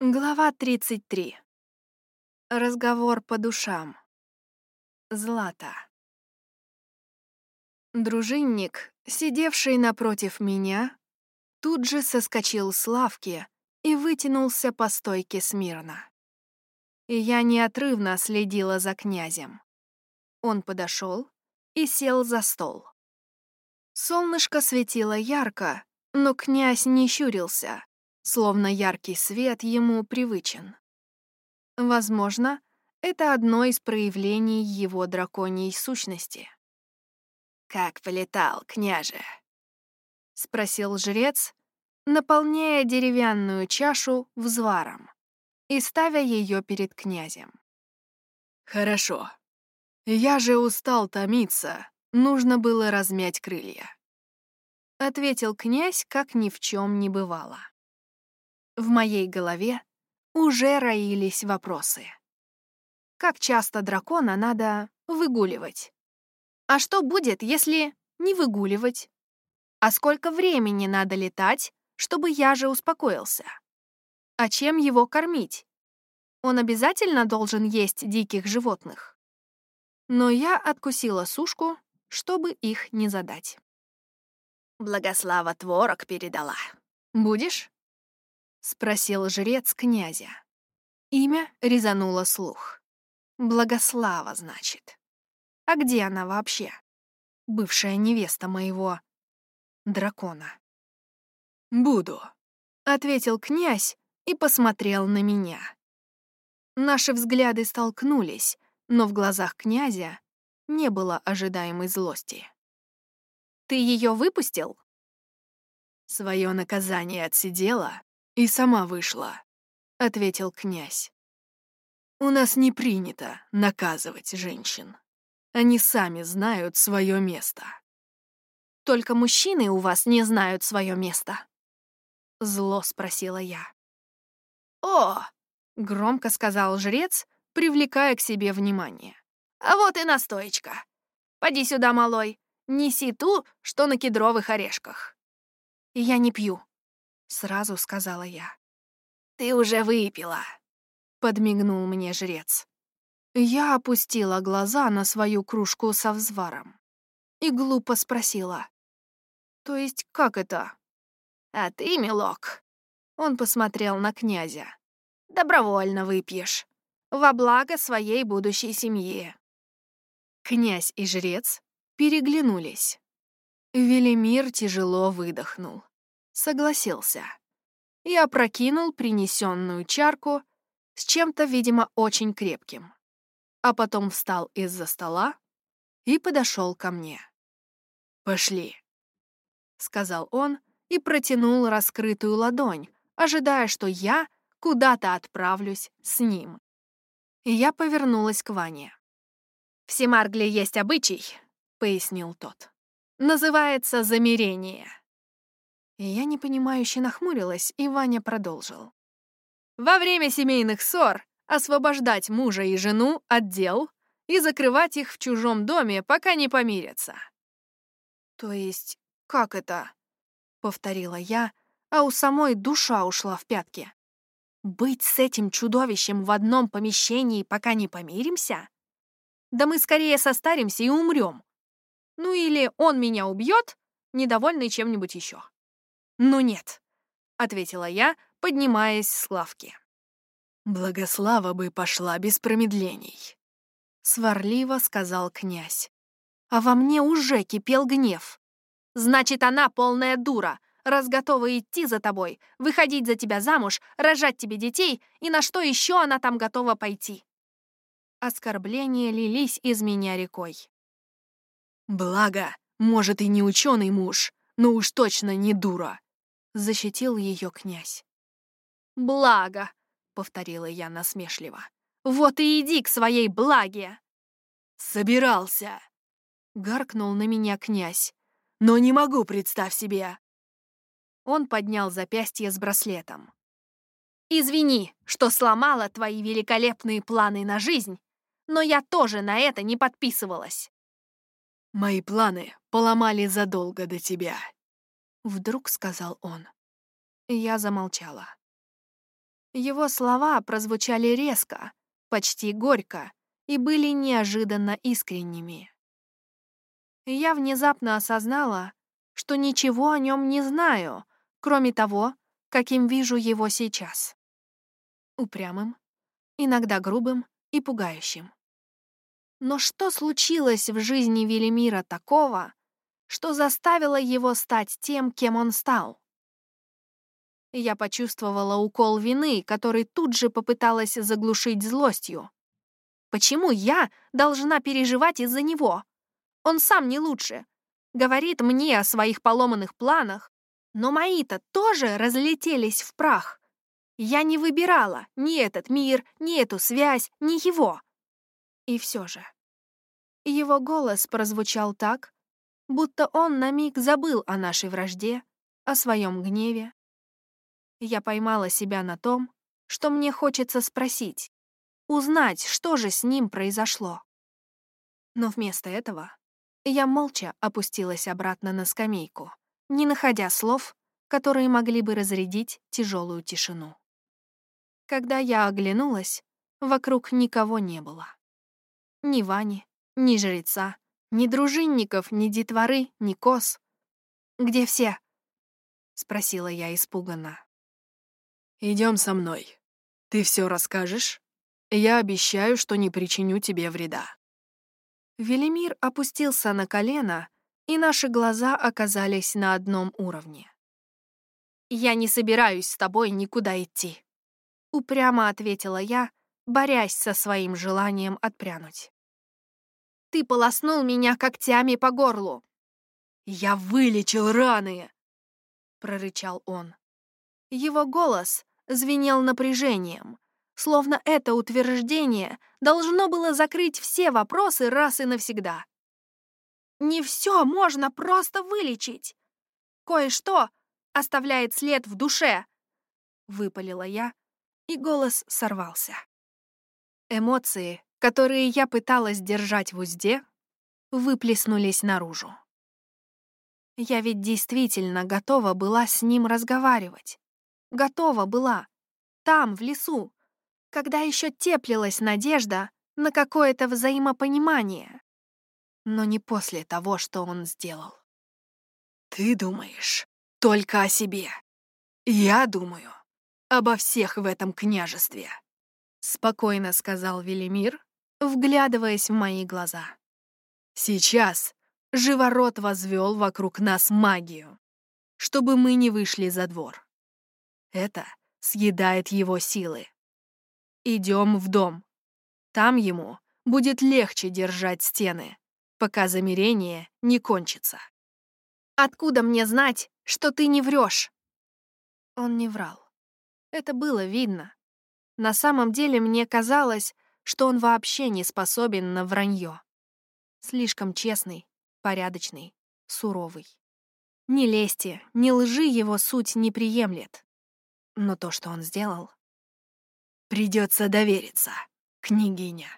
Глава 33. Разговор по душам. Злата. Дружинник, сидевший напротив меня, тут же соскочил с лавки и вытянулся по стойке смирно. И я неотрывно следила за князем. Он подошел и сел за стол. Солнышко светило ярко, но князь не щурился, словно яркий свет ему привычен. Возможно, это одно из проявлений его драконьей сущности. «Как полетал, княже?» — спросил жрец, наполняя деревянную чашу взваром и ставя ее перед князем. «Хорошо. Я же устал томиться, нужно было размять крылья», — ответил князь, как ни в чем не бывало. В моей голове уже роились вопросы. Как часто дракона надо выгуливать? А что будет, если не выгуливать? А сколько времени надо летать, чтобы я же успокоился? А чем его кормить? Он обязательно должен есть диких животных? Но я откусила сушку, чтобы их не задать. Благослава творог передала. Будешь? — спросил жрец князя. Имя резануло слух. Благослава, значит. А где она вообще? Бывшая невеста моего дракона. «Буду», — ответил князь и посмотрел на меня. Наши взгляды столкнулись, но в глазах князя не было ожидаемой злости. «Ты ее выпустил?» Свое наказание отсидела «И сама вышла», — ответил князь. «У нас не принято наказывать женщин. Они сами знают свое место». «Только мужчины у вас не знают свое место?» Зло спросила я. «О!» — громко сказал жрец, привлекая к себе внимание. «А вот и настоечка. Поди сюда, малой, неси ту, что на кедровых орешках». «Я не пью», сразу сказала я. «Ты уже выпила», — подмигнул мне жрец. Я опустила глаза на свою кружку со взваром и глупо спросила. «То есть как это?» «А ты, милок», — он посмотрел на князя, — «добровольно выпьешь, во благо своей будущей семьи». Князь и жрец переглянулись. Велимир тяжело выдохнул согласился и опрокинул принесенную чарку с чем-то, видимо, очень крепким, а потом встал из-за стола и подошел ко мне. «Пошли», — сказал он и протянул раскрытую ладонь, ожидая, что я куда-то отправлюсь с ним. И я повернулась к Ване. «В Семаргле есть обычай», — пояснил тот. «Называется замерение. Я непонимающе нахмурилась, и Ваня продолжил. Во время семейных ссор освобождать мужа и жену от дел и закрывать их в чужом доме, пока не помирятся. «То есть как это?» — повторила я, а у самой душа ушла в пятки. «Быть с этим чудовищем в одном помещении, пока не помиримся? Да мы скорее состаримся и умрем. Ну или он меня убьет, недовольный чем-нибудь еще. «Ну нет», — ответила я, поднимаясь с лавки. «Благослава бы пошла без промедлений», — сварливо сказал князь. А во мне уже кипел гнев. «Значит, она полная дура, раз готова идти за тобой, выходить за тебя замуж, рожать тебе детей, и на что еще она там готова пойти?» Оскорбления лились из меня рекой. «Благо, может, и не ученый муж, но уж точно не дура», защитил ее князь. «Благо», — повторила я насмешливо. «Вот и иди к своей благе!» «Собирался!» — гаркнул на меня князь. «Но не могу, представь себе!» Он поднял запястье с браслетом. «Извини, что сломала твои великолепные планы на жизнь, но я тоже на это не подписывалась». «Мои планы поломали задолго до тебя», — вдруг сказал он. Я замолчала. Его слова прозвучали резко, почти горько и были неожиданно искренними. Я внезапно осознала, что ничего о нем не знаю, кроме того, каким вижу его сейчас. Упрямым, иногда грубым и пугающим. Но что случилось в жизни Велимира такого, что заставило его стать тем, кем он стал? Я почувствовала укол вины, который тут же попыталась заглушить злостью. Почему я должна переживать из-за него? Он сам не лучше. Говорит мне о своих поломанных планах, но мои-то тоже разлетелись в прах. Я не выбирала ни этот мир, ни эту связь, ни его. И все же. Его голос прозвучал так, будто он на миг забыл о нашей вражде, о своем гневе. Я поймала себя на том, что мне хочется спросить, узнать, что же с ним произошло. Но вместо этого я молча опустилась обратно на скамейку, не находя слов, которые могли бы разрядить тяжелую тишину. Когда я оглянулась, вокруг никого не было. Ни Вани, ни жреца, ни дружинников, ни детворы, ни коз. «Где все?» — спросила я испуганно. Идем со мной. Ты все расскажешь? Я обещаю, что не причиню тебе вреда». Велимир опустился на колено, и наши глаза оказались на одном уровне. «Я не собираюсь с тобой никуда идти», — упрямо ответила я, борясь со своим желанием отпрянуть. «Ты полоснул меня когтями по горлу». «Я вылечил раны!» — прорычал он. Его голос звенел напряжением, словно это утверждение должно было закрыть все вопросы раз и навсегда. Не все можно просто вылечить. Кое-что оставляет след в душе, выпалила я, и голос сорвался. Эмоции, которые я пыталась держать в узде, выплеснулись наружу. Я ведь действительно готова была с ним разговаривать. Готова была. Там, в лесу. Когда еще теплилась надежда на какое-то взаимопонимание. Но не после того, что он сделал. «Ты думаешь только о себе. Я думаю обо всех в этом княжестве», — спокойно сказал Велимир, вглядываясь в мои глаза. «Сейчас Живород возвел вокруг нас магию, чтобы мы не вышли за двор. Это съедает его силы. Идем в дом. Там ему будет легче держать стены, пока замерение не кончится. «Откуда мне знать, что ты не врешь?» Он не врал. Это было видно. На самом деле мне казалось, что он вообще не способен на вранье. Слишком честный, порядочный, суровый. Ни лести, ни лжи его суть не приемлет. Но то, что он сделал... Придется довериться, княгиня.